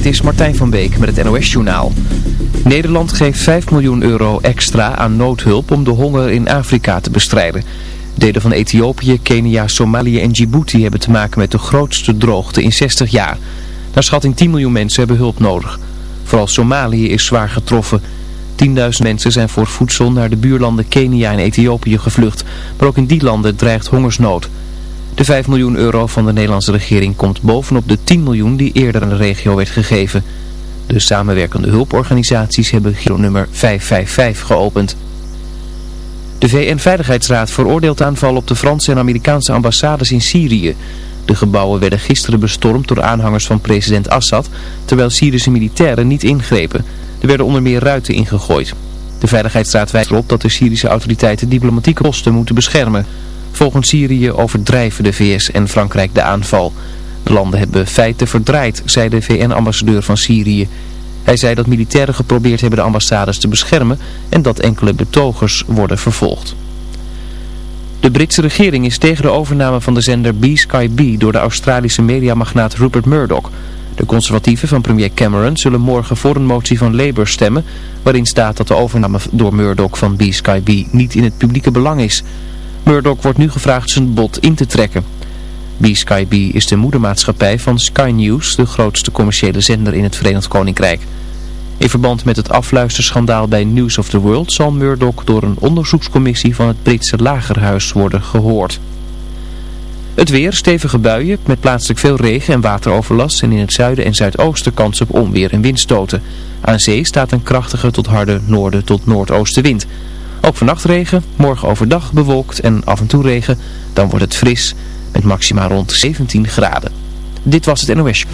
Dit is Martijn van Beek met het NOS-journaal. Nederland geeft 5 miljoen euro extra aan noodhulp om de honger in Afrika te bestrijden. Delen van Ethiopië, Kenia, Somalië en Djibouti hebben te maken met de grootste droogte in 60 jaar. Naar schatting 10 miljoen mensen hebben hulp nodig. Vooral Somalië is zwaar getroffen. 10.000 mensen zijn voor voedsel naar de buurlanden Kenia en Ethiopië gevlucht. Maar ook in die landen dreigt hongersnood. De 5 miljoen euro van de Nederlandse regering komt bovenop de 10 miljoen die eerder aan de regio werd gegeven. De samenwerkende hulporganisaties hebben Giro-nummer 555 geopend. De VN-veiligheidsraad veroordeelt aanval op de Franse en Amerikaanse ambassades in Syrië. De gebouwen werden gisteren bestormd door aanhangers van president Assad, terwijl Syrische militairen niet ingrepen. Er werden onder meer ruiten ingegooid. De Veiligheidsraad wijst erop dat de Syrische autoriteiten diplomatieke posten moeten beschermen. Volgens Syrië overdrijven de VS en Frankrijk de aanval. De landen hebben feiten verdraaid, zei de VN-ambassadeur van Syrië. Hij zei dat militairen geprobeerd hebben de ambassades te beschermen en dat enkele betogers worden vervolgd. De Britse regering is tegen de overname van de zender B-Sky B door de Australische mediamagnaat Rupert Murdoch. De conservatieven van premier Cameron zullen morgen voor een motie van Labour stemmen... waarin staat dat de overname door Murdoch van B-Sky B niet in het publieke belang is... Murdoch wordt nu gevraagd zijn bod in te trekken. B-Sky is de moedermaatschappij van Sky News, de grootste commerciële zender in het Verenigd Koninkrijk. In verband met het afluisterschandaal bij News of the World zal Murdoch door een onderzoekscommissie van het Britse Lagerhuis worden gehoord. Het weer, stevige buien, met plaatselijk veel regen en wateroverlast en in het zuiden en zuidoosten kans op onweer en windstoten. Aan zee staat een krachtige tot harde noorden tot noordoostenwind. Ook vannacht regen, morgen overdag bewolkt en af en toe regen. Dan wordt het fris met maxima rond 17 graden. Dit was het NOS.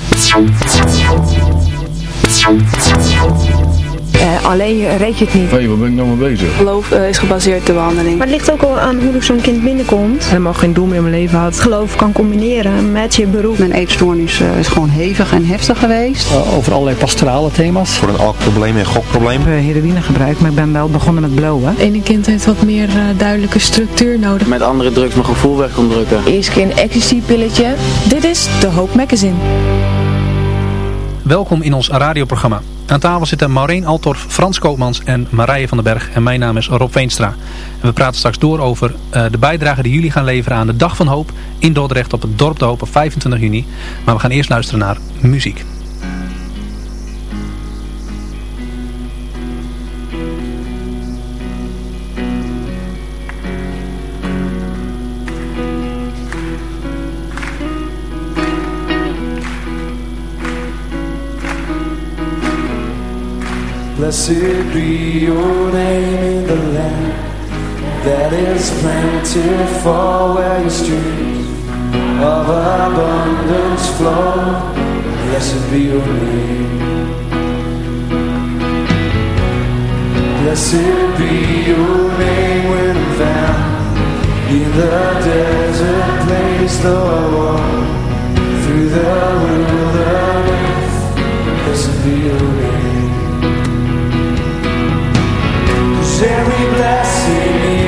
Uh, alleen reed je het niet. Hé, hey, waar ben ik nou mee bezig? Geloof uh, is gebaseerd op de behandeling. Maar het ligt ook al aan hoe zo'n kind binnenkomt. Helemaal geen doel meer in mijn leven had. Geloof kan combineren met je beroep. Mijn eetstoornis uh, is gewoon hevig en heftig geweest. over allerlei pastorale thema's. Voor een alkprobleem en gokprobleem. Ik heb heroïne gebruikt, maar ik ben wel begonnen met blowen. Ene kind heeft wat meer duidelijke structuur nodig. Met andere drugs mijn gevoel weg kon drukken. Eerst keer een ecstasy-pilletje. Dit is de Hope Magazine. Welkom in ons radioprogramma. Aan tafel zitten Maureen Altorf, Frans Koopmans en Marije van den Berg. En mijn naam is Rob Veenstra. En we praten straks door over uh, de bijdrage die jullie gaan leveren aan de Dag van Hoop in Dordrecht op het Dorp de Hoop op 25 juni. Maar we gaan eerst luisteren naar muziek. Blessed be your name in the land that is plentiful where your streams of abundance flow. Blessed be your name. Blessed be your name when I'm found in the desert place, though I walk through the wilderness. Blessed be your name. Every blessing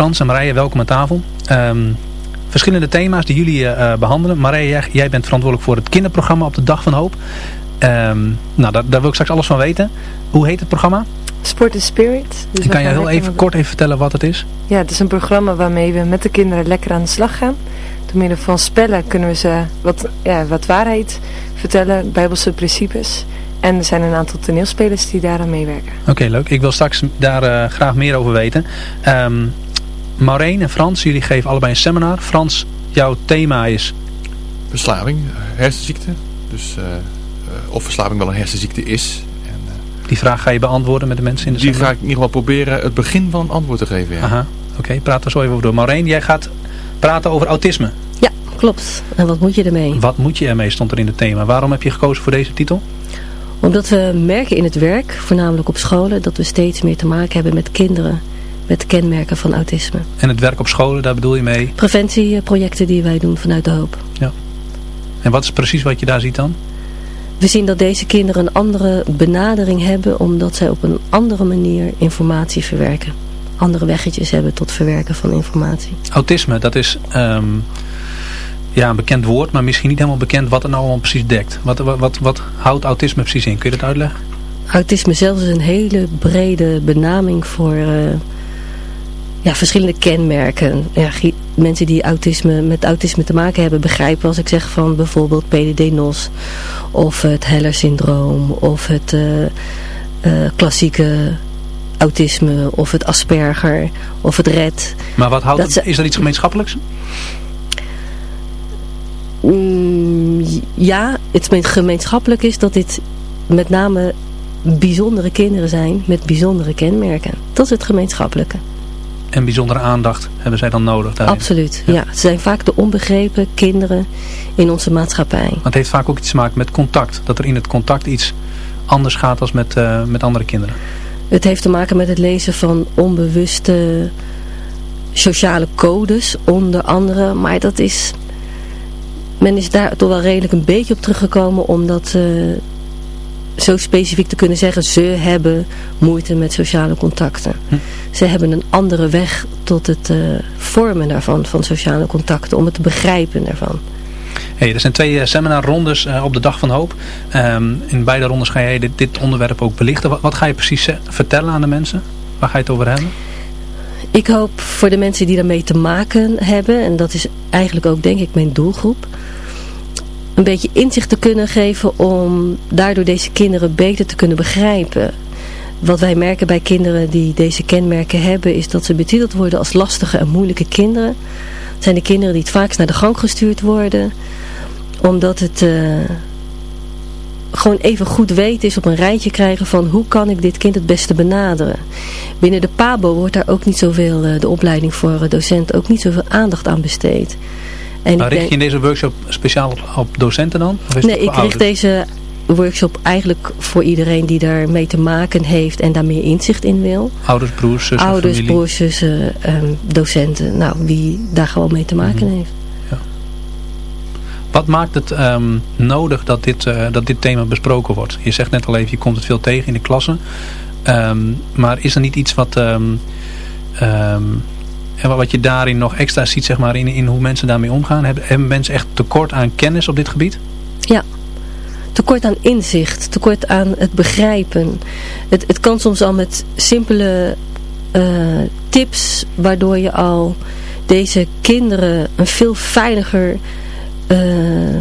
Frans en Marije, welkom aan tafel. Um, verschillende thema's die jullie uh, behandelen. Marije, jij, jij, bent verantwoordelijk voor het kinderprogramma op de Dag van Hoop. Um, nou, daar, daar, wil ik straks alles van weten. Hoe heet het programma? Sport is Spirit. Dus kan je heel even kort even vertellen wat het is? Ja, het is een programma waarmee we met de kinderen lekker aan de slag gaan. Door middel van spellen kunnen we ze wat, ja, wat waarheid vertellen, bijbelse principes. En er zijn een aantal toneelspelers die daaraan meewerken. Oké, leuk. Ik wil straks daar uh, graag meer over weten. Um, Maureen en Frans, jullie geven allebei een seminar. Frans, jouw thema is? Verslaving, hersenziekte. Dus uh, uh, of verslaving wel een hersenziekte is. En, die vraag ga je beantwoorden met de mensen in de Die seminar? ga ik in ieder geval proberen het begin van een antwoord te geven. Ja. Aha, oké. Okay, praat er zo even over door. Maureen, jij gaat praten over autisme. Ja, klopt. En wat moet je ermee? Wat moet je ermee, stond er in het thema. Waarom heb je gekozen voor deze titel? Omdat we merken in het werk, voornamelijk op scholen, dat we steeds meer te maken hebben met kinderen met kenmerken van autisme. En het werk op scholen, daar bedoel je mee? Preventieprojecten die wij doen vanuit de hoop. Ja. En wat is precies wat je daar ziet dan? We zien dat deze kinderen een andere benadering hebben omdat zij op een andere manier informatie verwerken. Andere weggetjes hebben tot verwerken van informatie. Autisme, dat is um, ja, een bekend woord, maar misschien niet helemaal bekend wat het nou allemaal precies dekt. Wat, wat, wat, wat houdt autisme precies in? Kun je dat uitleggen? Autisme zelf is een hele brede benaming voor uh, ja, verschillende kenmerken. Ja, mensen die autisme, met autisme te maken hebben begrijpen als ik zeg van bijvoorbeeld PDD-NOS of het Heller-syndroom of het uh, uh, klassieke autisme of het Asperger of het RED. Maar wat houdt het, is er iets gemeenschappelijks? Mm, ja, het gemeenschappelijk is dat dit met name bijzondere kinderen zijn met bijzondere kenmerken. Dat is het gemeenschappelijke. En bijzondere aandacht hebben zij dan nodig daarin? Absoluut, ja. ja. Ze zijn vaak de onbegrepen kinderen in onze maatschappij. Maar het heeft vaak ook iets te maken met contact. Dat er in het contact iets anders gaat dan met, uh, met andere kinderen. Het heeft te maken met het lezen van onbewuste sociale codes, onder andere. Maar dat is... Men is daar toch wel redelijk een beetje op teruggekomen, omdat... Uh, zo specifiek te kunnen zeggen, ze hebben moeite met sociale contacten. Hm. Ze hebben een andere weg tot het uh, vormen daarvan, van sociale contacten, om het te begrijpen daarvan. Hey, er zijn twee uh, seminarrondes uh, op de Dag van Hoop. Um, in beide rondes ga jij dit, dit onderwerp ook belichten. Wat, wat, ga je precies vertellen aan de mensen? Waar ga je het over hebben? Ik hoop voor de mensen die daarmee te maken hebben, en dat is eigenlijk ook denk ik mijn doelgroep een beetje inzicht te kunnen geven om daardoor deze kinderen beter te kunnen begrijpen. Wat wij merken bij kinderen die deze kenmerken hebben is dat ze betiteld worden als lastige en moeilijke kinderen. Het zijn de kinderen die het vaakst naar de gang gestuurd worden. Omdat het uh, gewoon even goed weten is op een rijtje krijgen van hoe kan ik dit kind het beste benaderen. Binnen de PABO wordt daar ook niet zoveel, uh, de opleiding voor docenten, ook niet zoveel aandacht aan besteed. En maar richt je in deze workshop speciaal op, op docenten dan? Of is nee, ik richt deze workshop eigenlijk voor iedereen die daarmee te maken heeft en daar meer inzicht in wil. Ouders, broers, zussen, Ouders, familie. broers, zussen, um, docenten. Nou, wie daar gewoon mee te maken mm -hmm. heeft. Ja. Wat maakt het um, nodig dat dit, uh, dat dit thema besproken wordt? Je zegt net al even, je komt het veel tegen in de klassen. Um, maar is er niet iets wat... En wat je daarin nog extra ziet, zeg maar, in, in hoe mensen daarmee omgaan. Hebben, mensen echt tekort aan kennis op dit gebied? Ja, tekort aan inzicht, tekort aan het begrijpen. Het, het kan soms al met simpele uh, tips, waardoor je al deze kinderen een veel veiliger uh,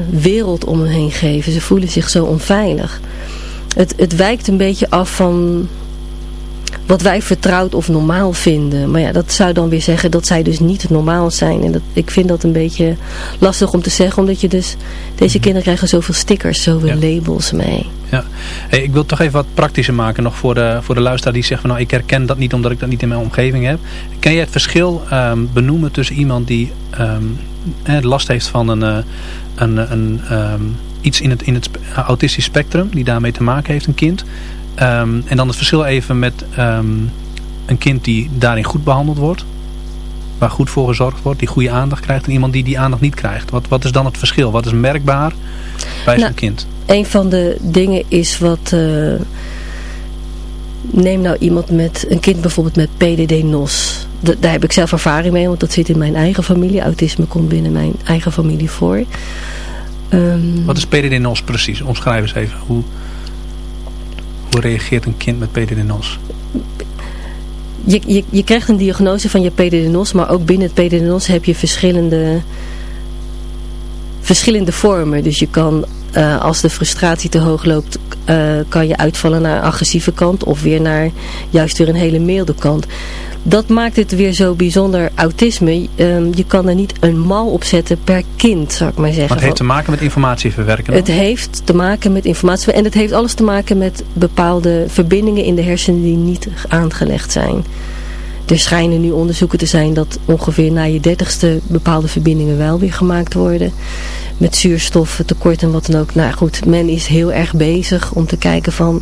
wereld om hen heen geven. Ze voelen zich zo onveilig. Het, het wijkt een beetje af van wat wij vertrouwd of normaal vinden. Maar ja, dat zou dan weer zeggen dat zij dus niet normaal zijn. En dat, ik vind dat een beetje lastig om te zeggen, omdat je dus... Deze kinderen krijgen zoveel stickers, zoveel ja. labels mee. Ja, hey, ik wil toch even wat praktischer maken nog voor de, voor de luisteraar die zegt van... nou, ik herken dat niet omdat ik dat niet in mijn omgeving heb. Kan jij het verschil um, benoemen tussen iemand die um, last heeft van een... Uh, een, een um, iets in het, in het autistisch spectrum, die daarmee te maken heeft, een kind... Um, en dan het verschil even met um, een kind die daarin goed behandeld wordt. waar goed voor gezorgd wordt, die goede aandacht krijgt en iemand die die aandacht niet krijgt? Wat, wat is dan het verschil? Wat is merkbaar bij nou, zo'n kind? Een van de dingen is wat... Uh, neem nou iemand met, een kind bijvoorbeeld met PDD-NOS. Daar heb ik zelf ervaring mee, want dat zit in mijn eigen familie. Autisme komt binnen mijn eigen familie voor. Um, wat is PDD-NOS precies? Omschrijf eens even. Hoe, hoe reageert een kind met PDD-NOS? Je, je, je krijgt een diagnose van je PDD-NOS, maar ook binnen het PDD-NOS heb je verschillende, verschillende vormen. Dus je kan, uh, als de frustratie te hoog loopt, uh, kan je uitvallen naar agressieve kant of weer naar juist weer een hele milde kant dat maakt het weer zo bijzonder autisme. Um, je kan er niet een mal op zetten per kind, zou ik maar zeggen. Maar het heeft te maken met informatieverwerken? Het heeft te maken met informatie. En het heeft alles te maken met bepaalde verbindingen in de hersenen die niet aangelegd zijn. Er schijnen nu onderzoeken te zijn dat ongeveer na je dertigste bepaalde verbindingen wel weer gemaakt worden. Met zuurstof, tekort en wat dan ook. Nou goed, men is heel erg bezig om te kijken van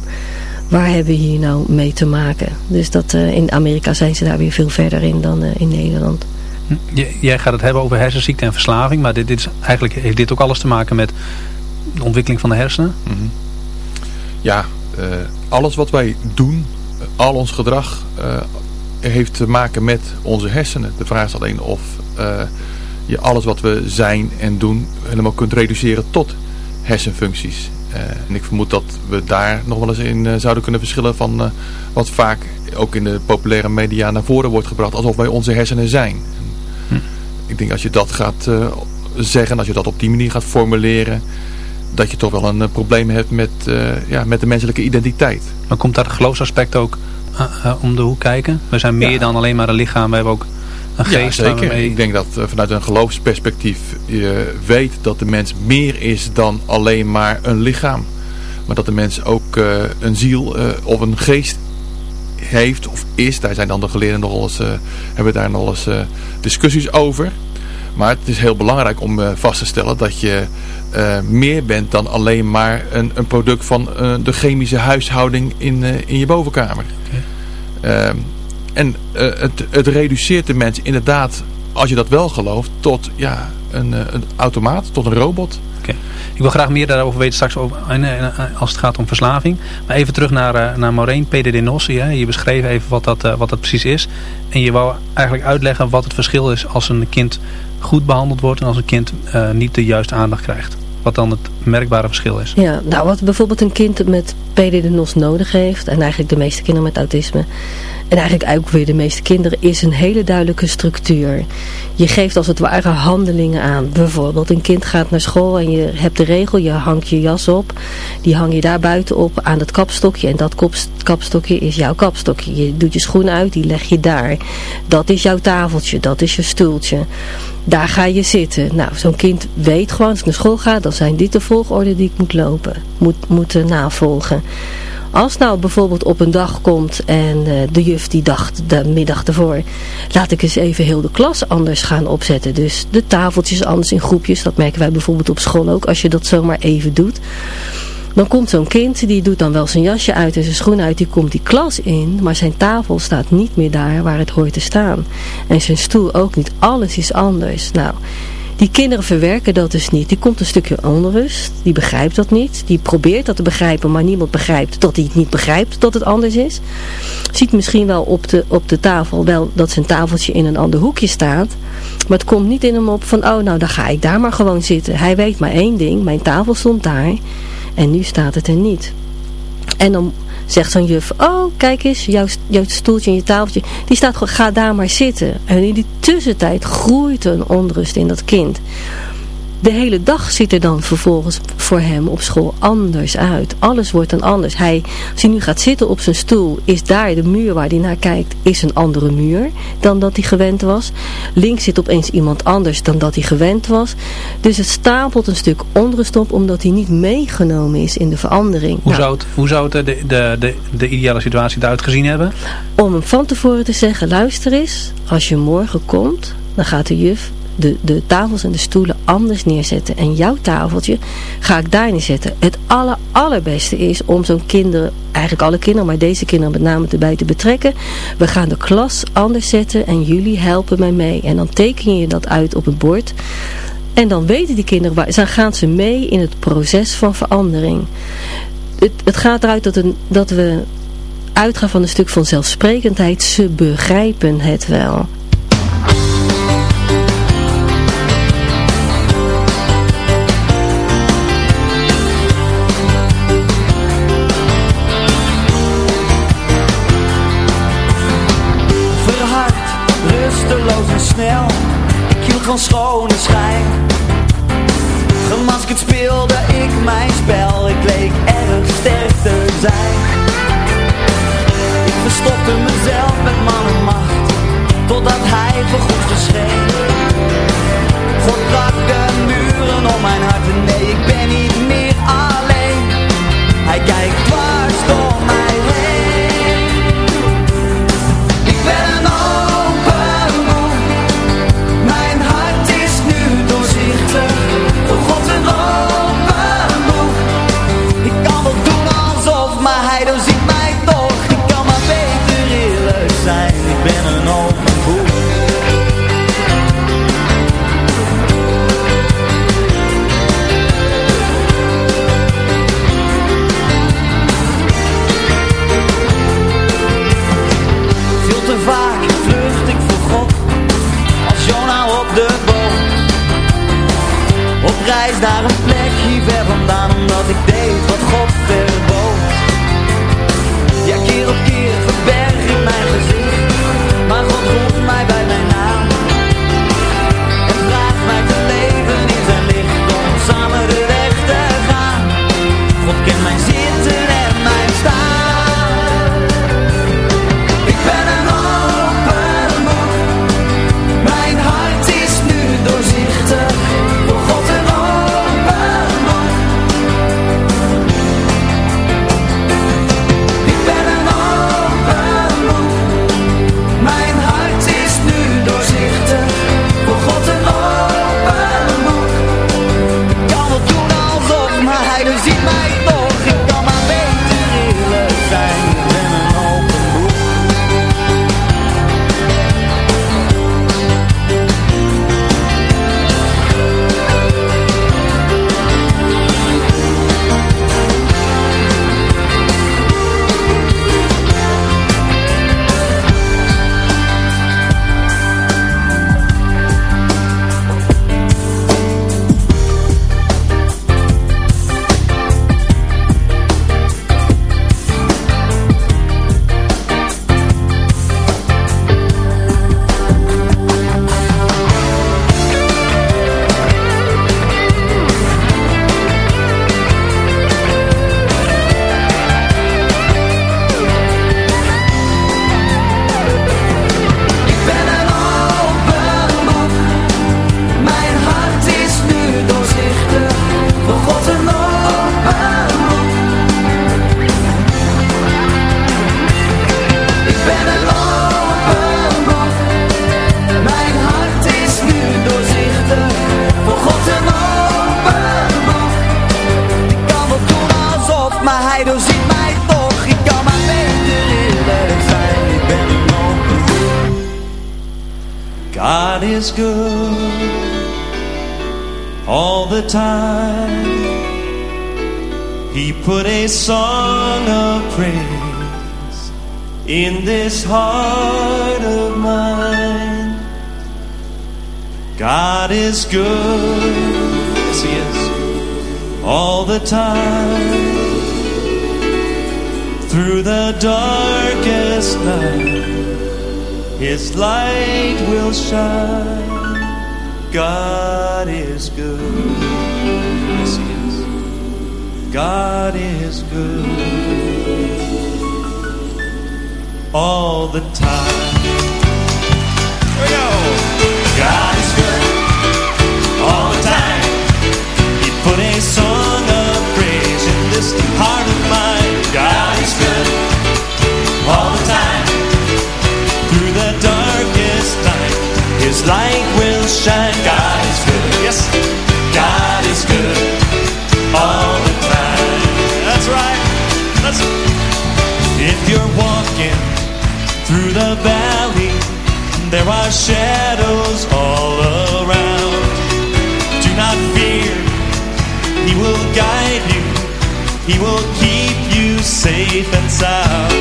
waar hebben we hier nou mee te maken? Dus dat, uh, in Amerika zijn ze daar weer veel verder in dan uh, in Nederland. Hm, jij gaat het hebben over hersenziekte en verslaving, maar dit, dit is, eigenlijk heeft dit ook alles te maken met de ontwikkeling van de hersenen? Mm -hmm. Ja, uh, alles wat wij doen, al ons gedrag, heeft te maken met onze hersenen. De vraag is alleen of je alles wat we zijn en doen helemaal kunt reduceren tot hersenfuncties. Uh, en ik vermoed dat we daar nog wel eens in uh, zouden kunnen verschillen van uh, wat vaak ook in de populaire media naar voren wordt gebracht. Alsof wij onze hersenen zijn. Hm. Ik denk als je dat gaat zeggen, als je dat op die manier gaat formuleren, dat je toch wel een probleem hebt met, ja, met de menselijke identiteit. Maar komt daar het geloofsaspect ook om de hoek kijken? We zijn meer ja. dan alleen maar een lichaam, we hebben ook een geest. Ja, zeker. Ik denk dat uh, vanuit een geloofsperspectief je weet dat de mens meer is dan alleen maar een lichaam. Maar dat de mens ook uh, een ziel uh, of een geest heeft of is. Daar zijn dan de geleerden nog eens, hebben daar nog eens discussies over. Maar het is heel belangrijk om vast te stellen dat je meer bent dan alleen maar een, een product van de chemische huishouding in, in je bovenkamer. Okay. En uh, het, het reduceert de mens inderdaad, als je dat wel gelooft, tot ja, een, uh, een automaat, tot een robot. Okay. Ik wil graag meer daarover weten straks over, als het gaat om verslaving. Maar even terug naar, uh, naar Maureen, PDD-Nossi. Je beschreef even wat dat, wat dat precies is. En je wou eigenlijk uitleggen wat het verschil is als een kind goed behandeld wordt en als een kind niet de juiste aandacht krijgt. Wat dan het merkbare verschil is. Ja, nou wat bijvoorbeeld een kind met PDD-NOS nodig heeft. En eigenlijk de meeste kinderen met autisme. En eigenlijk ook weer de meeste kinderen is een hele duidelijke structuur. Je geeft als het ware handelingen aan. Bijvoorbeeld een kind gaat naar school en je hebt de regel, je hangt je jas op. Die hang je daar buiten op aan het kapstokje. En dat kapstokje is jouw kapstokje. Je doet je schoenen uit, die leg je daar. Dat is jouw tafeltje, dat is je stoeltje. Daar ga je zitten. Nou, zo'n kind weet gewoon, als ik naar school ga, dan zijn dit de volgorde die ik moet lopen. Moet, moet navolgen. Als nou bijvoorbeeld op een dag komt en uh, de juf die dacht de middag ervoor, laat ik eens even heel de klas anders gaan opzetten. Dus de tafeltjes anders in groepjes, dat merken wij bijvoorbeeld op school ook, als je dat zomaar even doet. Dan komt zo'n kind, die doet dan wel zijn jasje uit en zijn schoenen uit, die komt die klas in, maar zijn tafel staat niet meer daar waar het hoort te staan. En zijn stoel ook niet, alles is anders. Nou, die kinderen verwerken dat dus niet. Die komt een stukje onrust. Die begrijpt dat niet. Die probeert dat te begrijpen, maar niemand begrijpt dat hij het niet begrijpt dat het anders is. Ziet misschien wel op de, op de tafel wel dat zijn tafeltje in een ander hoekje staat. Maar het komt niet in hem op van, oh nou dan ga ik daar maar gewoon zitten. Hij weet maar één ding, mijn tafel stond daar en nu staat het er niet. En dan zegt zo'n juf, oh kijk eens, jouw, jouw stoeltje en je tafeltje, die staat gewoon, ga daar maar zitten. En in die tussentijd groeit een onrust in dat kind de hele dag ziet er dan vervolgens voor hem op school anders uit. Alles wordt dan anders. Hij, als hij nu gaat zitten op zijn stoel, is daar de muur waar hij naar kijkt, is een andere muur dan dat hij gewend was. Links zit opeens iemand anders dan dat hij gewend was. Dus het stapelt een stuk onrust op, omdat hij niet meegenomen is in de verandering. Hoe nou, zou het, hoe zou het de, de, de, de ideale situatie eruit gezien hebben? Om hem van tevoren te zeggen, luister eens, als je morgen komt, dan gaat de juf de, de tafels en de stoelen anders neerzetten. En jouw tafeltje ga ik daar neerzetten. Het aller, allerbeste is om zo'n kinderen, eigenlijk alle kinderen, maar deze kinderen met name erbij te betrekken. We gaan de klas anders zetten en jullie helpen mij mee. En dan teken je dat uit op het bord. En dan weten die kinderen, dan gaan ze mee in het proces van verandering. Het, het gaat eruit dat, een, dat we uitgaan van een stuk van zelfsprekendheid. Ze begrijpen het wel. God is good all the time. He put a song of praise in this heart of mine. God is good, yes He is, all the time. Through the darkest night. His light will shine. God is good. Yes, He is. God is good. All the time. Here we go. God is good. All the time. He put a song of praise in this heart of mine. God is good. All the time. His light will shine. God is good. Yes. God is good all the time. That's right. That's If you're walking through the valley, there are shadows all around. Do not fear. He will guide you. He will keep you safe and sound.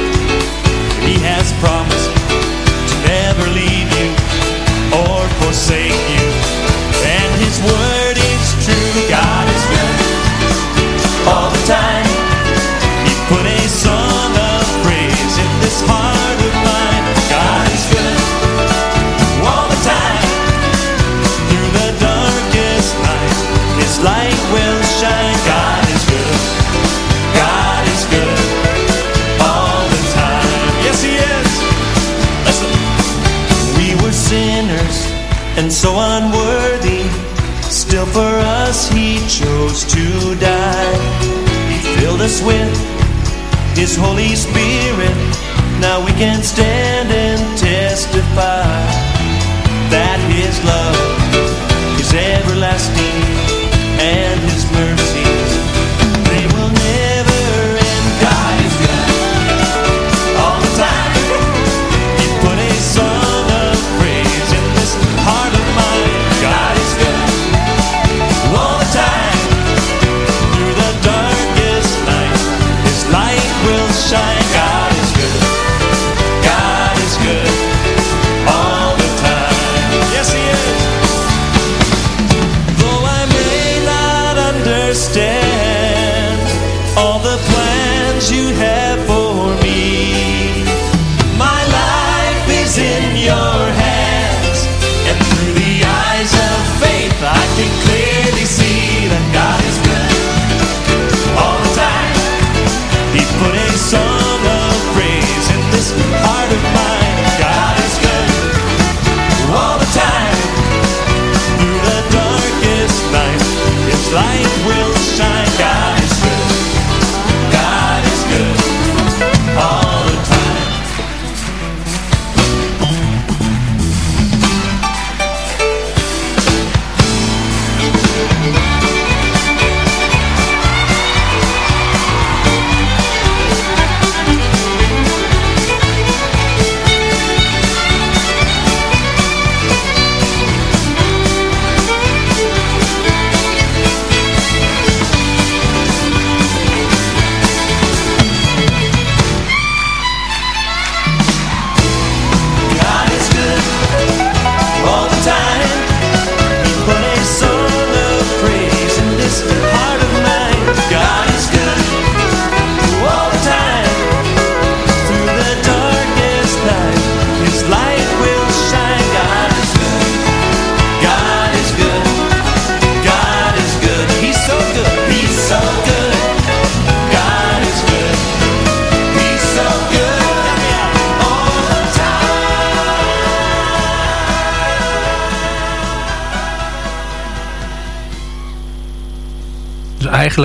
He has promised forsake you. And His word His Holy Spirit. Now we can stand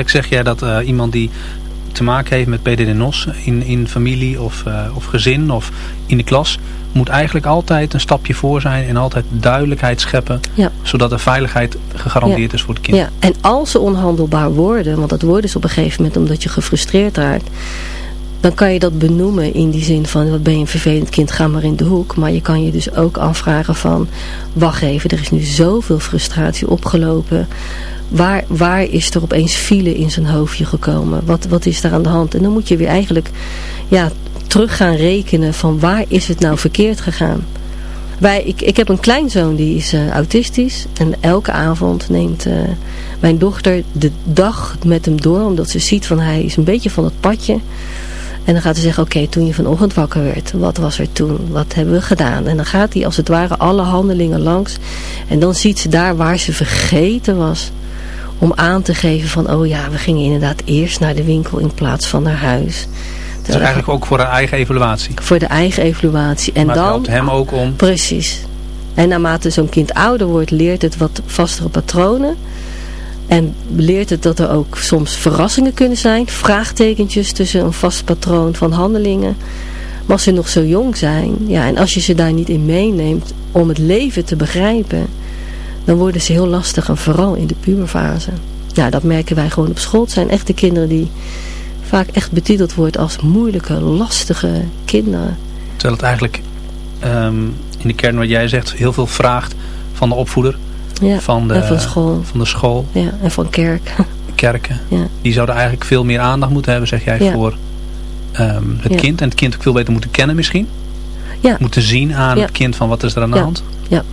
eigenlijk zeg jij dat eh, iemand die te maken heeft met PDD-NOS in, in familie of, eh, of gezin of in de klas, moet eigenlijk altijd een stapje voor zijn en altijd duidelijkheid scheppen, Ja. zodat de veiligheid gegarandeerd Ja. is voor het kind. Ja, en als ze onhandelbaar worden, want dat worden ze op een gegeven moment omdat je gefrustreerd raakt, dan kan je dat benoemen in die zin van, wat ben je een vervelend kind, ga maar in de hoek. Maar je kan je dus ook afvragen van, wacht even, er is nu zoveel frustratie opgelopen. Waar, waar is er opeens file in zijn hoofdje gekomen? Wat, wat is daar aan de hand? En dan moet je weer eigenlijk ja, terug gaan rekenen van waar is het nou verkeerd gegaan? Wij, ik, ik heb een kleinzoon die is eh, autistisch. En elke avond neemt eh, mijn dochter de dag met hem door. Omdat ze ziet van hij is een beetje van het padje. En dan gaat ze zeggen, oké, toen je vanochtend wakker werd, wat was er toen? Wat hebben we gedaan? En dan gaat hij als het ware alle handelingen langs. En dan ziet ze daar waar ze vergeten was. Om aan te geven van, oh ja, we gingen inderdaad eerst naar de winkel in plaats van naar huis. Dus eigenlijk ook voor haar eigen evaluatie. Voor de eigen evaluatie. En maar het dan, helpt hem ook om... Precies. En naarmate zo'n kind ouder wordt, leert het wat vastere patronen. En leert het dat er ook soms verrassingen kunnen zijn. Vraagtekentjes tussen een vast patroon van handelingen. Maar als ze nog zo jong zijn, ja, en als je ze daar niet in meeneemt om het leven te begrijpen, dan worden ze heel lastig en vooral in de puberfase. Ja, dat merken wij gewoon op school. Het zijn echte kinderen die vaak echt betiteld wordt als moeilijke, lastige kinderen. Terwijl het eigenlijk ehm, in de kern wat jij zegt heel veel vraagt van de opvoeder. Ja, van, de, en van school. Van de school. Ja, en van kerk. kerken. Ja. Die zouden eigenlijk veel meer aandacht moeten hebben, zeg jij, Ja. voor ehm, het Ja. kind. En het kind ook veel beter moeten kennen misschien. Ja. Moeten zien aan het kind van wat is er aan de Ja. hand. Ja.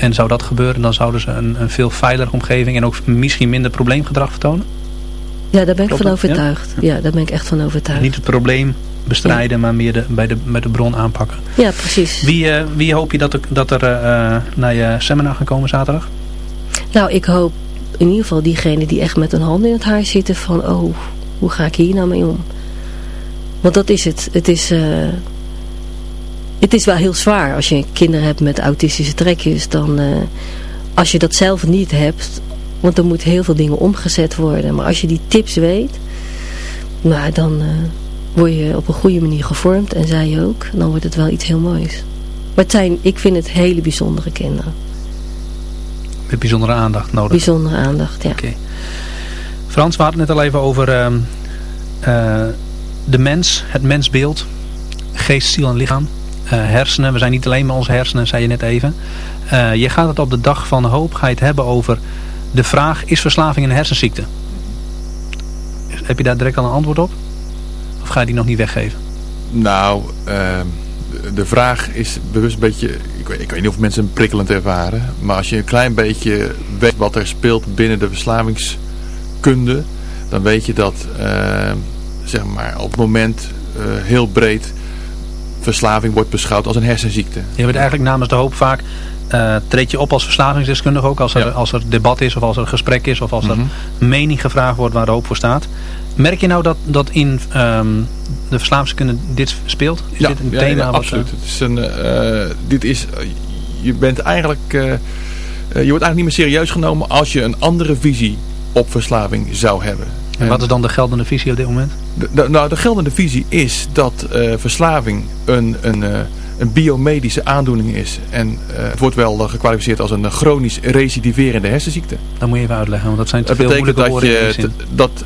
En zou dat gebeuren, dan zouden ze een, een veel veiligere omgeving en ook misschien minder probleemgedrag vertonen. Ja, daar ben ik Klopt van? Ja? overtuigd. Ja? daar ben ik echt van overtuigd. Niet het probleem bestrijden, maar meer de, bij, de, bij de bron aanpakken. Ja, precies. Wie, eh, wie hoop je dat er, dat er eh, naar je seminar gaan komen zaterdag? Nou, ik hoop in ieder geval diegenen die echt met hun handen in het haar zitten van, oh, hoe ga ik hier nou mee om? Want dat is het. Het is, eh, het is wel heel zwaar als je kinderen hebt met autistische trekjes. Dan, eh, als je dat zelf niet hebt, want er moeten heel veel dingen omgezet worden. Maar als je die tips weet, nou, dan eh, word je op een goede manier gevormd. En zij ook. Dan wordt het wel iets heel moois. Maar het zijn, ik vind het hele bijzondere kinderen. Met bijzondere aandacht nodig. Bijzondere aandacht, ja. Oké. Frans, we hadden het net al even over ehm, eh, de mens, het mensbeeld, geest, ziel en lichaam. Eh, hersenen, we zijn niet alleen maar onze hersenen, zei je net even. Eh, je gaat het op de dag van hoop, ga je het hebben over de vraag, is verslaving een hersenziekte? Heb je daar direct al een antwoord op? Of ga je die nog niet weggeven? Nou, ehm, de- vraag is bewust een beetje... Ik weet, ik weet niet of mensen hem prikkelend ervaren. Maar als je een klein beetje weet wat er speelt binnen de verslavingskunde... dan weet je dat ehm, zeg maar, op het moment eh, heel breed verslaving wordt beschouwd als een hersenziekte. Je wordt eigenlijk namens de hoop vaak... eh, treed je op als verslavingsdeskundige ook als er, Ja. als er debat is of als er gesprek is of als Mhm. er mening gevraagd wordt waar de hoop voor staat. Merk je nou dat, dat in ehm, de verslavingskunde dit speelt? Is dit een ja, thema? ja, wat, absoluut. eh, Het is een, eh, dit is, je bent eigenlijk, je wordt eigenlijk niet meer serieus genomen als je een andere visie op verslaving zou hebben. en wat is dan de geldende visie op dit moment? De, nou, de geldende visie is dat eh, verslaving een, een, eh, een biomedische aandoening is. En eh, het wordt wel gekwalificeerd als een chronisch recidiverende hersenziekte. Dat moet je even uitleggen, want dat zijn te Dat veel betekent dat, je, dat,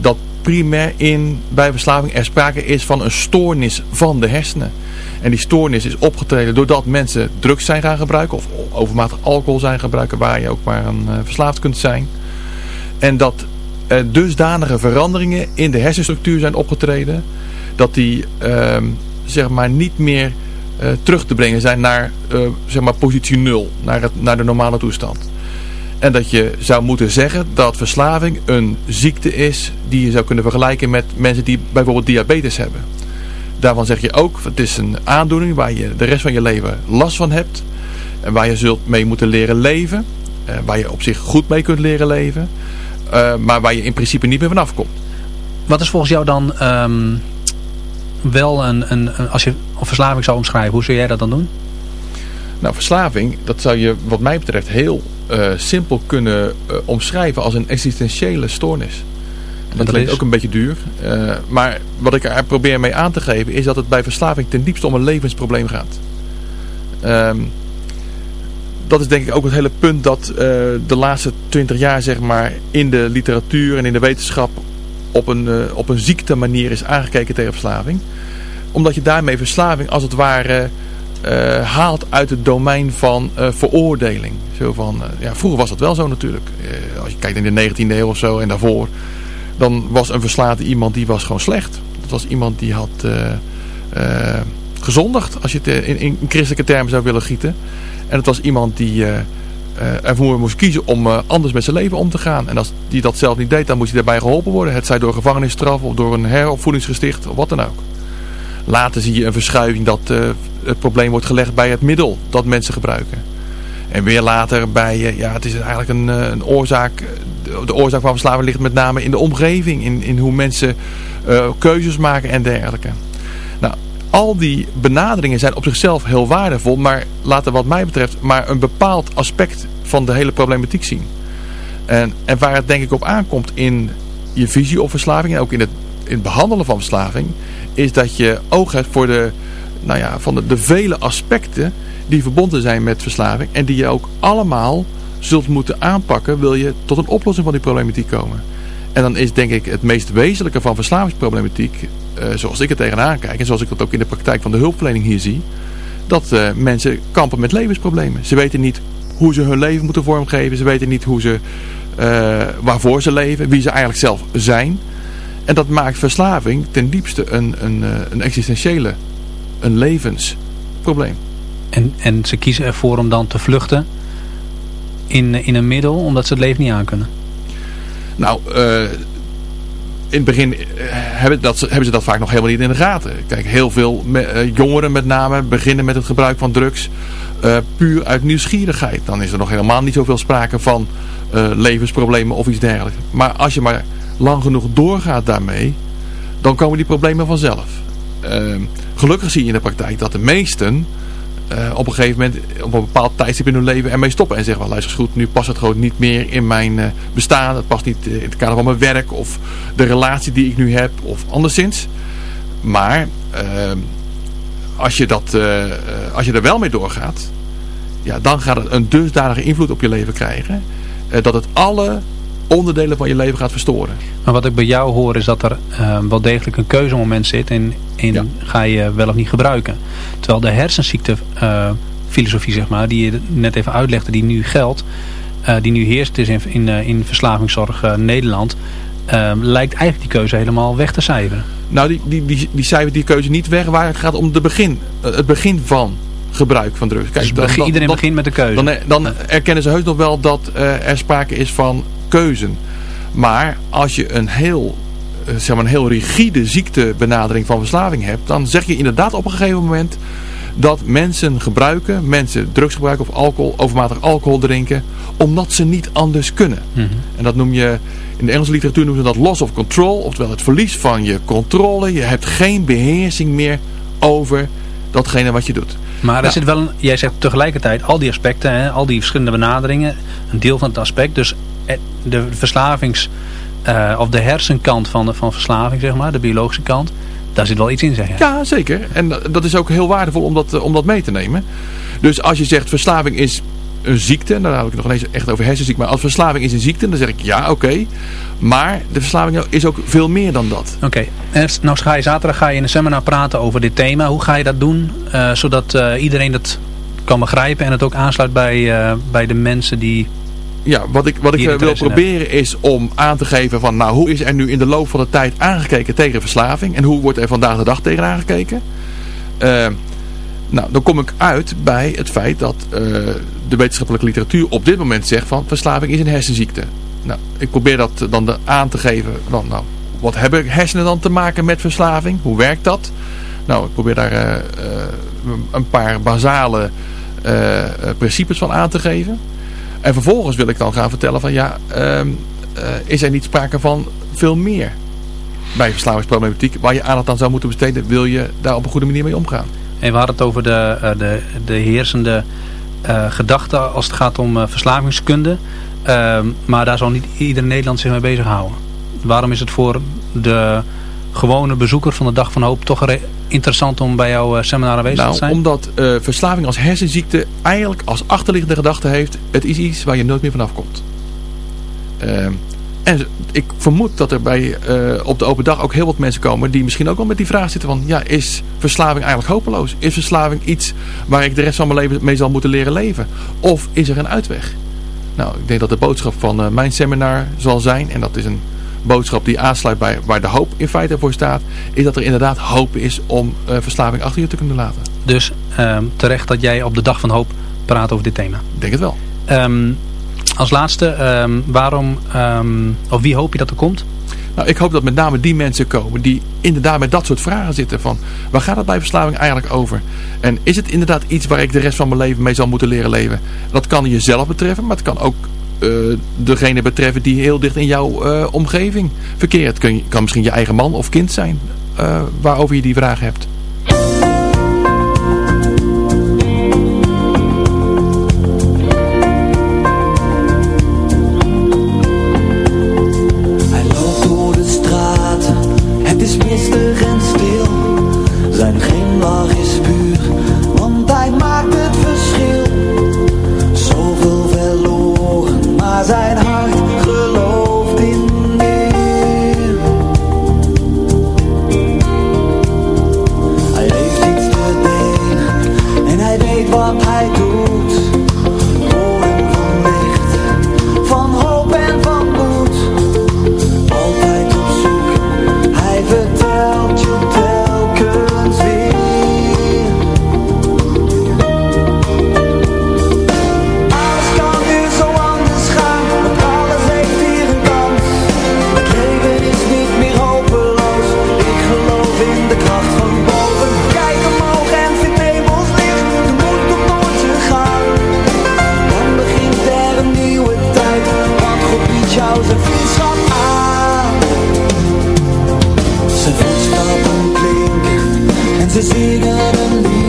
dat primair in, bij verslaving er sprake is van een stoornis van de hersenen. En die stoornis is opgetreden doordat mensen drugs zijn gaan gebruiken of overmatig alcohol zijn gebruiken waar je ook maar aan eh, verslaafd kunt zijn. En dat dusdanige veranderingen in de hersenstructuur zijn opgetreden dat die ehm, zeg maar niet meer eh, terug te brengen zijn naar eh, zeg maar positie nul, naar, het, naar de normale toestand. En dat je zou moeten zeggen dat verslaving een ziekte is die je zou kunnen vergelijken met mensen die bijvoorbeeld diabetes hebben. Daarvan zeg je ook, het is een aandoening waar je de rest van je leven last van hebt. En waar je zult mee moeten leren leven. waar je op zich goed mee kunt leren leven. Eh, maar waar je in principe niet meer vanaf komt. Wat is volgens jou dan ehm, wel een, een, een- als je een verslaving zou omschrijven, hoe zou jij dat dan doen? Nou, verslaving, dat zou je wat mij betreft heel eh, simpel kunnen eh, omschrijven als een existentiële stoornis. En dat dat klinkt is? ook een beetje duur. maar wat ik er probeer mee aan te geven is dat het bij verslaving ten diepste om een levensprobleem gaat. Ehm, dat is denk ik ook het hele punt dat eh, de laatste twintig jaar zeg maar, in de literatuur en in de wetenschap op een, eh, op een ziekte manier is aangekeken tegen verslaving. Omdat je daarmee verslaving als het ware eh, haalt uit het domein van veroordeling. Zo van, ja, vroeger was dat wel zo natuurlijk. Als je kijkt in de 19e eeuw of zo en daarvoor. Dan was een verslaafde iemand die was gewoon slecht. Dat was iemand die had gezondigd. Als je het in, in christelijke termen zou willen gieten. En het was iemand die eh, eh, ervoor moest kiezen om eh, anders met zijn leven om te gaan. En als die dat zelf niet deed, dan moest hij daarbij geholpen worden. Het zij door gevangenisstraf of door een heropvoedingsgesticht of wat dan ook. Later zie je een verschuiving dat het probleem wordt gelegd bij het middel dat mensen gebruiken. En weer later bij, ja het is eigenlijk een, een oorzaak, de, oorzaak van verslaving ligt met name in de omgeving. In, in hoe mensen keuzes maken en dergelijke. Al die benaderingen zijn op zichzelf heel waardevol, maar laten wat mij betreft maar een bepaald aspect van de hele problematiek zien. En, en waar het denk ik op aankomt in je visie op verslaving en ook in het, in het behandelen van verslaving, is dat je oog hebt voor de, nou ja, van de, de vele aspecten die verbonden zijn met verslaving en die je ook allemaal zult moeten aanpakken wil je tot een oplossing van die problematiek komen. En dan is denk ik het meest wezenlijke van verslavingsproblematiek, eh, zoals ik er tegenaan kijk en zoals ik dat ook in de praktijk van de hulpverlening hier zie, dat eh, mensen kampen met levensproblemen. Ze weten niet hoe ze hun leven moeten vormgeven, ze weten niet hoe ze waarvoor ze leven, wie ze eigenlijk zelf zijn. En dat maakt verslaving ten diepste een, een, een existentiële, een levensprobleem. En, en ze kiezen ervoor om dan te vluchten in, in een middel omdat ze het leven niet aankunnen? Nou, uh, in het begin eh, hebben, dat, hebben, ze dat vaak nog helemaal niet in de gaten. Kijk, heel veel uh, jongeren met name beginnen met het gebruik van drugs puur uit nieuwsgierigheid. Dan is er nog helemaal niet zoveel sprake van levensproblemen of iets dergelijks. Maar als je maar lang genoeg doorgaat daarmee, dan komen die problemen vanzelf. Ehm, gelukkig zie je in de praktijk dat de meesten uh, op een gegeven moment, op een bepaald tijdstip in hun leven ermee stoppen. En zeggen, wel, luister goed, nu past het gewoon niet meer in mijn uh, bestaan. Het past niet in het kader van mijn werk of de relatie die ik nu heb of anderszins. Maar als, je dat, als je er wel mee doorgaat, ja, dan gaat het een dusdanige invloed op je leven krijgen. dat het alle onderdelen van je leven gaat verstoren. Maar wat ik bij jou hoor is dat er uh, wel degelijk een keuzemoment zit in, in ga je wel of niet gebruiken. Terwijl de hersenziekte uh, filosofie zeg maar, die je net even uitlegde, die nu geldt, uh, die nu heerst is in, in, in verslavingszorg Nederland, lijkt eigenlijk die keuze helemaal weg te cijferen. Nou, die, die, die, die cijfert die keuze niet weg waar het gaat om de begin, het begin van gebruik van drugs. Kijk, dus dan, iedereen begint met de keuze. Dan, dan erkennen ze heus nog wel dat er sprake is van keuzen. Maar als je een heel, eh, zeg maar een heel rigide ziektebenadering van verslaving hebt, dan zeg je inderdaad op een gegeven moment dat mensen gebruiken, mensen drugs gebruiken of alcohol, overmatig alcohol drinken, omdat ze niet anders kunnen. Mhm. En dat noem je, in de Engelse literatuur noemen ze dat loss of control, oftewel het verlies van je controle. Je hebt geen beheersing meer over datgene wat je doet. Maar er nou. zit wel een, jij zegt tegelijkertijd al die aspecten, hè, al die verschillende benaderingen, een deel van het aspect. Dus de verslavings, uh, of de hersenkant van, de, van verslaving, zeg maar, de biologische kant, daar zit wel iets in, zeg je. Ja, zeker. En dat is ook heel waardevol om dat, om dat mee te nemen. Dus als je zegt verslaving is een ziekte, dan heb ik nog ineens echt over hersenziekte, maar als verslaving is een ziekte, dan zeg ik ja, oké. Maar de verslaving is ook veel meer dan dat. Oké, okay. nou ga je zaterdag ga je in een seminar praten over dit thema. Hoe ga je dat doen, uh, zodat uh, iedereen dat kan begrijpen en het ook aansluit bij, uh, bij de mensen die ja, wat ik, wat ik wil proberen is om aan te geven van nou hoe is er nu in de loop van de tijd aangekeken tegen verslaving en hoe wordt er vandaag de dag tegen aangekeken. Uh, nou, dan kom ik uit bij het feit dat uh, de wetenschappelijke literatuur op dit moment zegt van verslaving is een hersenziekte. Nou, ik probeer dat dan aan te geven van nou, wat hebben hersenen dan te maken met verslaving? Hoe werkt dat? Nou, ik probeer daar uh, een paar basale principes van aan te geven. En vervolgens wil ik dan gaan vertellen van ja, uh, is er niet sprake van veel meer bij verslavingsproblematiek waar je aandacht aan zou moeten besteden, wil je daar op een goede manier mee omgaan. En we hadden het over de, uh, de, de heersende uh, gedachte als het gaat om verslavingskunde. Ehm, maar daar zal niet ieder Nederland zich mee bezighouden. Waarom is het voor de gewone bezoeker van de Dag van Hoop toch interessant om bij jouw eh, seminar aanwezig nou, te zijn? omdat uh, verslaving als hersenziekte eigenlijk als achterliggende gedachte heeft. Het is iets waar je nooit meer vanaf komt. Uh, en ik vermoed dat er bij, uh, op de open dag ook heel wat mensen komen die misschien ook wel met die vraag zitten van... Ja, is verslaving eigenlijk hopeloos? Is verslaving iets waar ik de rest van mijn leven mee zal moeten leren leven? Of is er een uitweg? Nou, ik denk dat de boodschap van mijn seminar zal zijn, en dat is een boodschap die aansluit bij waar de hoop in feite voor staat, is dat er inderdaad hoop is om uh, verslaving achter je te kunnen laten. Dus uh, terecht dat jij op de dag van hoop praat over dit thema. Ik denk het wel. Um, als laatste, um, waarom, of wie hoop je dat er komt? Nou, ik hoop dat met name die mensen komen die inderdaad met dat soort vragen zitten. Van, waar gaat het bij verslaving eigenlijk over? En is het inderdaad iets waar ik de rest van mijn leven mee zal moeten leren leven? Dat kan jezelf betreffen, maar het kan ook uh, degene betreffen die heel dicht in jouw uh, omgeving verkeert. Kan misschien je eigen man of kind zijn uh, waarover je die vraag hebt. Ze zingen een lied.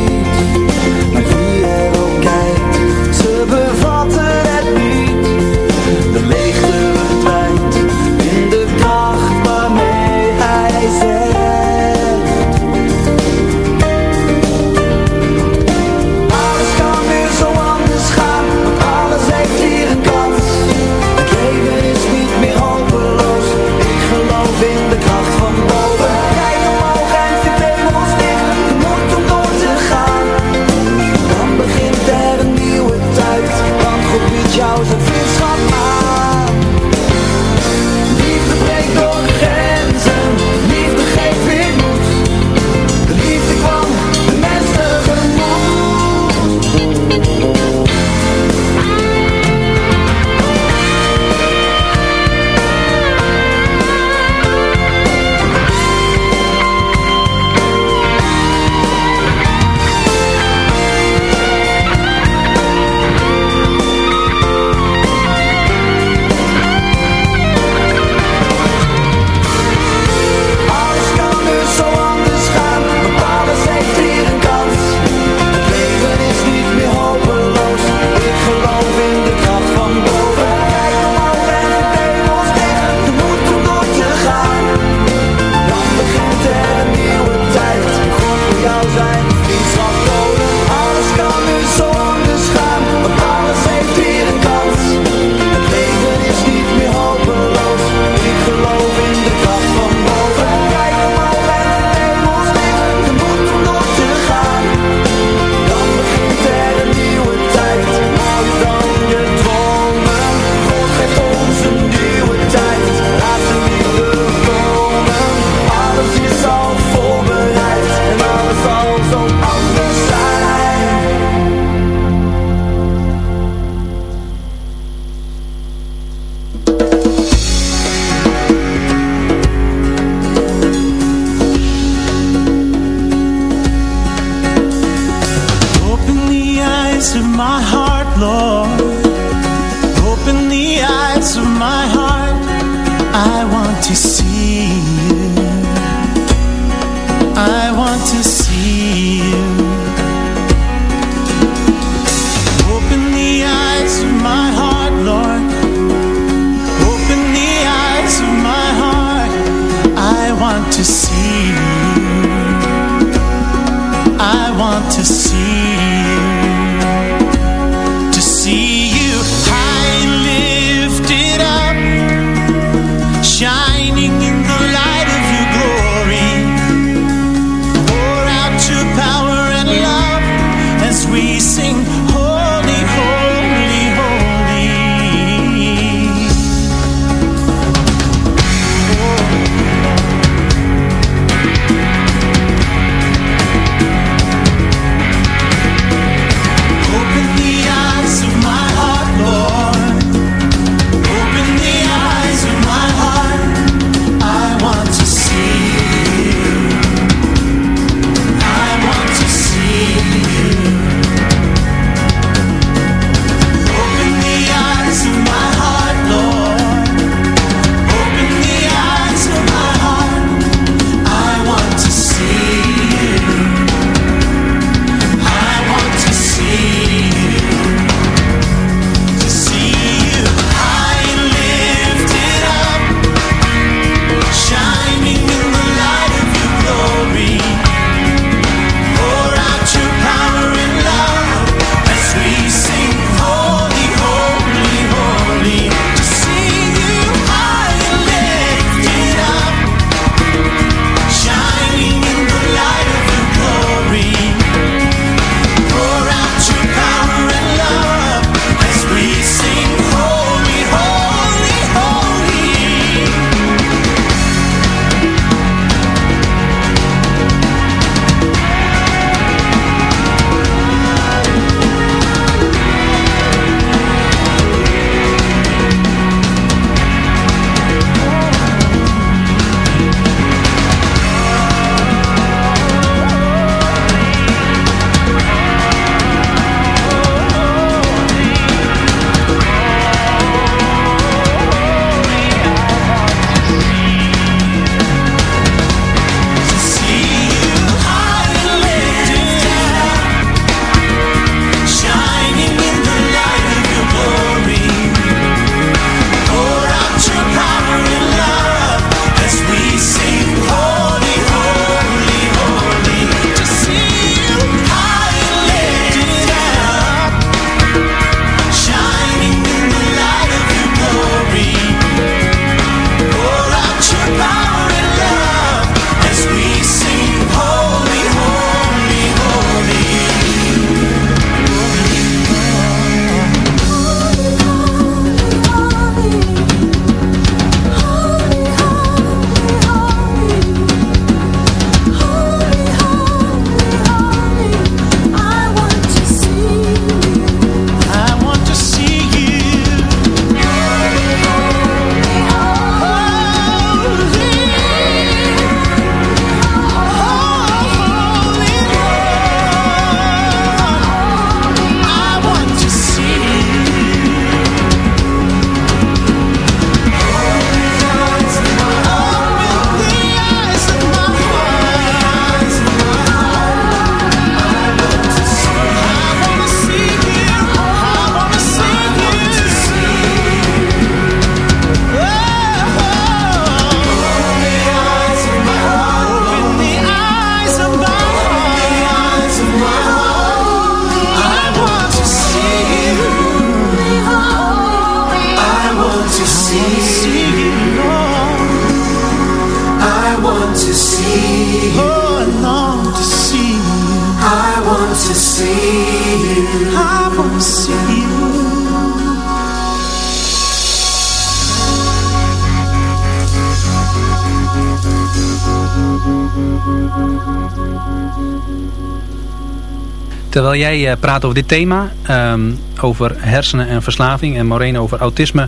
Terwijl jij uh, praat over dit thema, um, over hersenen en verslaving en Maureen over autisme,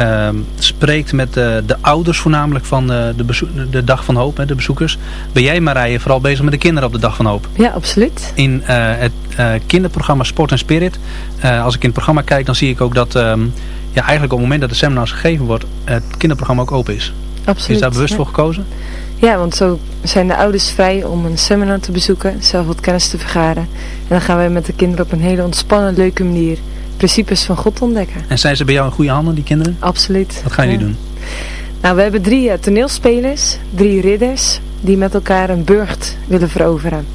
um, spreekt met de, de, ouders voornamelijk van de, de, de, Dag van Hoop, hè, de bezoekers. Ben jij Marije vooral bezig met de kinderen op de Dag van Hoop? Ja, absoluut. In uh, het uh, kinderprogramma Sport en Spirit, als ik in het programma kijk, dan zie ik ook dat um, ja, eigenlijk op het moment dat de seminars gegeven wordt, het kinderprogramma ook open is. Absoluut. Is daar bewust ja. voor gekozen? Ja, want zo zijn de ouders vrij om een seminar te bezoeken, zelf wat kennis te vergaren. En dan gaan wij met de kinderen op een hele ontspannen, leuke manier principes van God ontdekken. En zijn ze bij jou in goede handen, die kinderen? Absoluut. Wat gaan jullie ja. doen? Nou, we hebben drie uh, toneelspelers, drie ridders, die met elkaar een burcht willen veroveren.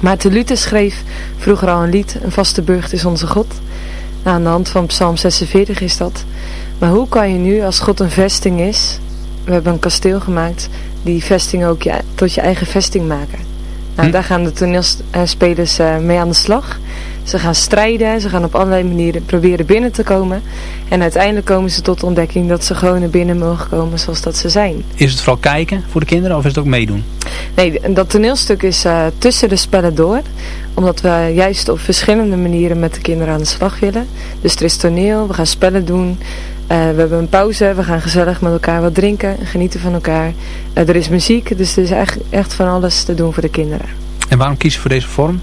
Maarten Luther schreef vroeger al een lied, een vaste burcht is onze God. Nou, aan de hand van Psalm 46 is dat. Maar hoe kan je nu, als God een vesting is, we hebben een kasteel gemaakt, die vesting ook ja, tot je eigen vesting maken. Nou, hm. daar gaan de toneelspelers uh, mee aan de slag. Ze gaan strijden, ze gaan op allerlei manieren proberen binnen te komen. En uiteindelijk komen ze tot de ontdekking dat ze gewoon naar binnen mogen komen zoals dat ze zijn. Is het vooral kijken voor de kinderen of is het ook meedoen? Nee, dat toneelstuk is uh, tussen de spellen door. Omdat we juist op verschillende manieren met de kinderen aan de slag willen. Dus er is toneel, we gaan spellen doen. Uh, we hebben een pauze, we gaan gezellig met elkaar wat drinken, genieten van elkaar. Uh, er is muziek, dus er is echt, echt van alles te doen voor de kinderen. En waarom kies je voor deze vorm?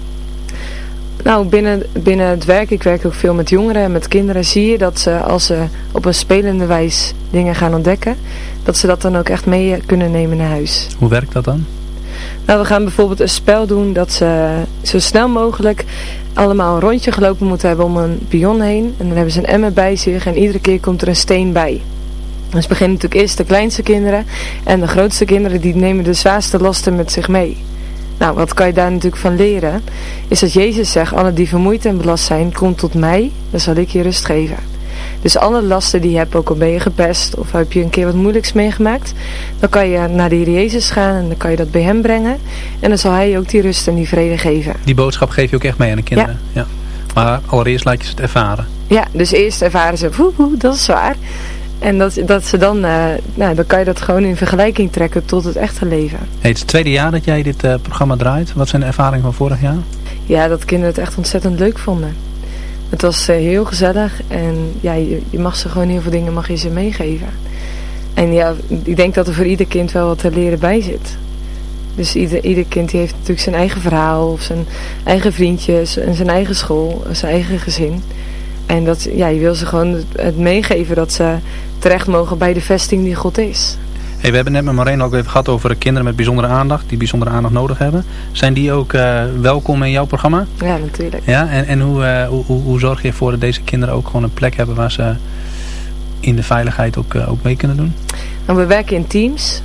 Nou, binnen, binnen het werk, ik werk ook veel met jongeren en met kinderen, zie je dat ze als ze op een spelende wijs dingen gaan ontdekken, dat ze dat dan ook echt mee kunnen nemen naar huis. Hoe werkt dat dan? Nou, we gaan bijvoorbeeld een spel doen dat ze zo snel mogelijk allemaal een rondje gelopen moeten hebben om een pion heen. En dan hebben ze een emmer bij zich en iedere keer komt er een steen bij. Dus beginnen natuurlijk eerst de kleinste kinderen en de grootste kinderen die nemen de zwaarste lasten met zich mee. Nou, wat kan je daar natuurlijk van leren? Is dat Jezus zegt, alle die vermoeid en belast zijn, kom tot mij, dan zal ik je rust geven. Dus alle lasten die je hebt, ook al ben je gepest of heb je een keer wat moeilijks meegemaakt, dan kan je naar de Heer Jezus gaan en dan kan je dat bij hem brengen. En dan zal hij je ook die rust en die vrede geven. Die boodschap geef je ook echt mee aan de kinderen? Ja. ja. Maar allereerst laat je ze het ervaren? Ja, dus eerst ervaren ze, woe, woe, dat is zwaar. En dat, dat ze dan, uh, nou, dan kan je dat gewoon in vergelijking trekken tot het echte leven. Hey, het is het tweede jaar dat jij dit uh, programma draait. Wat zijn de ervaringen van vorig jaar? Ja, dat kinderen het echt ontzettend leuk vonden. Het was uh, heel gezellig en ja, je, je, mag ze gewoon heel veel dingen mag je ze meegeven. En ja, ik denk dat er voor ieder kind wel wat te leren bij zit. Dus ieder, ieder kind die heeft natuurlijk zijn eigen verhaal of zijn eigen vriendjes en zijn eigen school, zijn eigen gezin. En dat, ja, je wil ze gewoon het meegeven dat ze terecht mogen bij de vesting die God is. Hey, we hebben net met Marijn ook even gehad over kinderen met bijzondere aandacht, die bijzondere aandacht nodig hebben. Zijn die ook uh, welkom in jouw programma? Ja, natuurlijk. Ja, en, en hoe, uh, hoe, hoe, hoe, zorg je ervoor dat deze kinderen ook gewoon een plek hebben waar ze in de veiligheid ook, uh, ook mee kunnen doen? Nou, we werken in teams.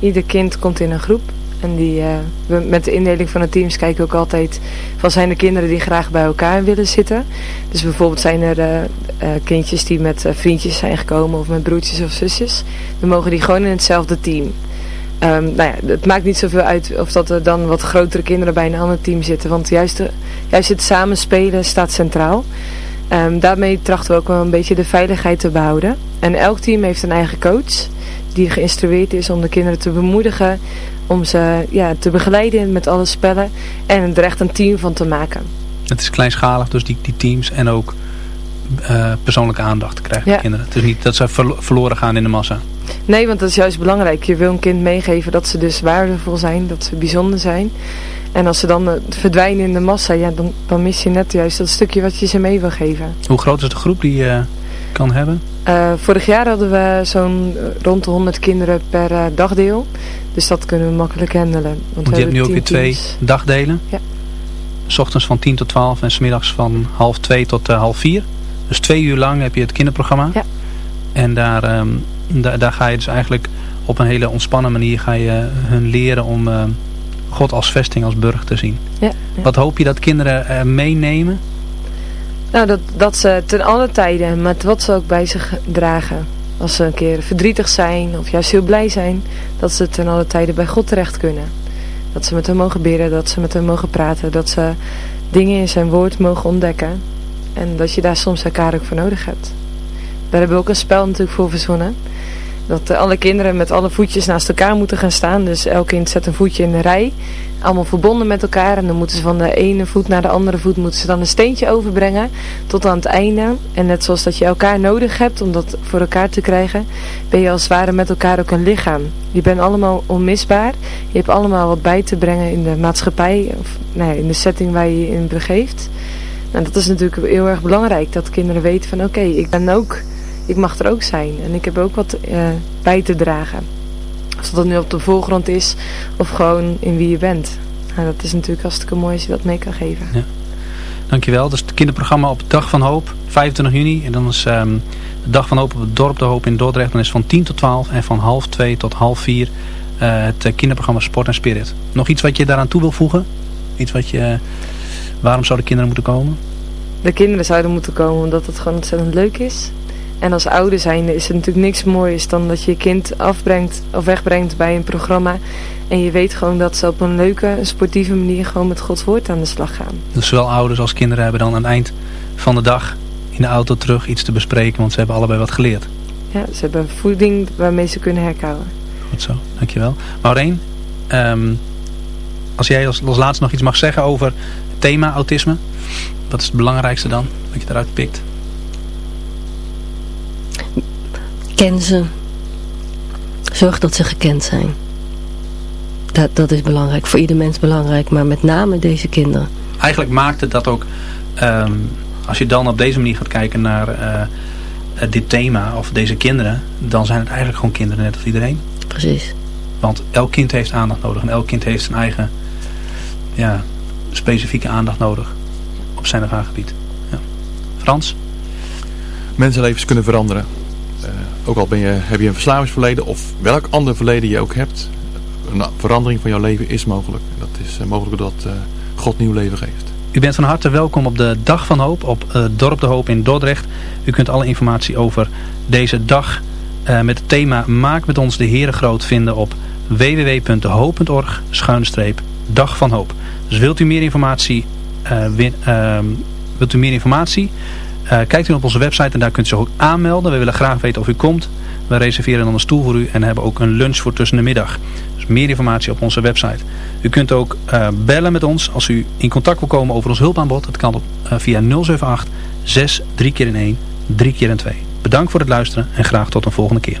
Ieder kind komt in een groep. En die, uh, we, met de indeling van de teams kijken we ook altijd van zijn er kinderen die graag bij elkaar willen zitten. Dus bijvoorbeeld zijn er uh, uh, kindjes die met vriendjes zijn gekomen of met broertjes of zusjes. Dan mogen die gewoon in hetzelfde team. Um, nou ja, het maakt niet zoveel uit of dat er dan wat grotere kinderen bij een ander team zitten. Want juist, het samenspelen staat centraal. Um, daarmee trachten we ook wel een beetje de veiligheid te behouden. En elk team heeft een eigen coach die geïnstrueerd is om de kinderen te bemoedigen om ze ja, te begeleiden met alle spellen en er echt een team van te maken. Het is kleinschalig, dus die, die teams en ook uh, persoonlijke aandacht krijgen ja. de kinderen. Het is niet dat ze ver, verloren gaan in de massa. Nee, want dat is juist belangrijk. Je wil een kind meegeven dat ze dus waardevol zijn, dat ze bijzonder zijn. En als ze dan uh, verdwijnen in de massa, ja, dan, dan mis je net juist dat stukje wat je ze mee wil geven. Hoe groot is de groep die uh, kan hebben? Uh, vorig jaar hadden we zo'n rond de 100 kinderen per uh, dagdeel. Dus dat kunnen we makkelijk handelen. Want, je hebt nu ook weer twee teams. dagdelen. Ja. S ochtends van 10 tot 12 en smiddags van half 2 tot uh, half 4. Dus twee uur lang heb je het kinderprogramma. Ja. En daar, um, da daar ga je dus eigenlijk op een hele ontspannen manier ga je hun leren om uh, God als vesting, als burg te zien. Ja, ja. Wat hoop je dat kinderen meenemen? Nou, dat, dat ze ten alle tijden met wat ze ook bij zich dragen. als ze een keer verdrietig zijn of juist heel blij zijn, dat ze ten alle tijden bij God terecht kunnen. Dat ze met hem mogen bidden, dat ze met hem mogen praten, dat ze dingen in zijn woord mogen ontdekken. En dat je daar soms elkaar ook voor nodig hebt. Daar hebben we ook een spel natuurlijk voor verzonnen. Dat alle kinderen met alle voetjes naast elkaar moeten gaan staan. Dus elk kind zet een voetje in de rij. Allemaal verbonden met elkaar. En dan moeten ze van de ene voet naar de andere voet moeten ze dan een steentje overbrengen. Tot aan het einde. En net zoals dat je elkaar nodig hebt om dat voor elkaar te krijgen. Ben je als het ware met elkaar ook een lichaam. Je bent allemaal onmisbaar. Je hebt allemaal wat bij te brengen in de maatschappij. Of nou ja, in de setting waar je je in begeeft. Nou, dat is natuurlijk heel erg belangrijk. Dat kinderen weten van oké, ik ben ook ik mag er ook zijn. En ik heb ook wat uh, bij te dragen. Of dat nu op de voorgrond is of gewoon in wie je bent. Nou, dat is natuurlijk hartstikke mooi als je dat mee kan geven. Ja. Dankjewel. Dus het kinderprogramma op Dag van Hoop, 25 juni. En dan is um, de Dag van Hoop op het Dorp De Hoop in Dordrecht. Dan is van 10 tot 12 en van half 2 tot half 4 uh, het uh, kinderprogramma Sport en Spirit. Nog iets wat je daaraan toe wil voegen? Iets wat je... waarom zouden kinderen moeten komen? De kinderen zouden moeten komen omdat het gewoon ontzettend leuk is. En als ouder zijnde is het natuurlijk niks moois dan dat je je kind afbrengt of wegbrengt bij een programma. En je weet gewoon dat ze op een leuke, sportieve manier gewoon met Gods woord aan de slag gaan. Dus zowel ouders als kinderen hebben dan aan het eind van de dag in de auto terug iets te bespreken. Want ze hebben allebei wat geleerd. Ja, ze hebben voeding waarmee ze kunnen herkauwen. Goed zo, dankjewel. Maureen, um, als jij als, als laatste nog iets mag zeggen over het thema autisme. Wat is het belangrijkste dan, wat je eruit pikt? Ken ze. Zorg dat ze gekend zijn. Dat, dat is belangrijk. Voor ieder mens belangrijk. Maar met name deze kinderen. Eigenlijk maakt het dat ook... Um, als je dan op deze manier gaat kijken naar uh, dit thema. Of deze kinderen. Dan zijn het eigenlijk gewoon kinderen net als iedereen. Precies. Want elk kind heeft aandacht nodig. En elk kind heeft zijn eigen... Ja, specifieke aandacht nodig. Op zijn of haar gebied. Ja. Frans? Mensenlevens kunnen veranderen. Ook al ben je, heb je een verslavingsverleden of welk ander verleden je ook hebt. Een verandering van jouw leven is mogelijk. Dat is uh, mogelijk doordat uh, God nieuw leven geeft. U bent van harte welkom op de Dag van Hoop op uh, Dorp de Hoop in Dordrecht. U kunt alle informatie over deze dag met het thema Maak met ons de Heere groot vinden op www.hoop.org schuinstreep Dag van Hoop. Dus wilt u meer informatie, ehm, wilt u meer informatie kijkt u op onze website en daar kunt u zich ook aanmelden. We willen graag weten of u komt. We reserveren dan een stoel voor u en hebben ook een lunch voor tussen de middag. Dus meer informatie op onze website. U kunt ook uh, bellen met ons als u in contact wil komen over ons hulpaanbod. Dat kan op, uh, via 078 6 3 keer in 1 3 keer in 2. Bedankt voor het luisteren en graag tot een volgende keer.